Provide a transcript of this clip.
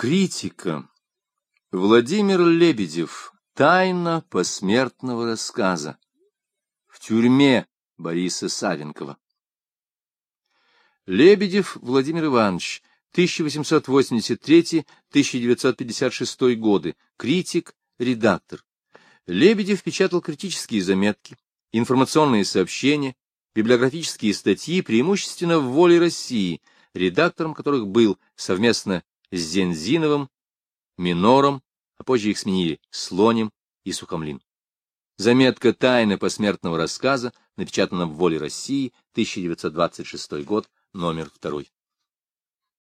Критика. Владимир Лебедев. Тайна посмертного рассказа. В тюрьме Бориса Савенкова. Лебедев Владимир Иванович, 1883-1956 годы, критик, редактор. Лебедев печатал критические заметки, информационные сообщения, библиографические статьи, преимущественно в «Воле России», редактором которых был совместно с Зензиновым, Минором, а позже их сменили Слонем и Сухомлин. Заметка «Тайна посмертного рассказа» напечатана в «Воле России», 1926 год, номер второй.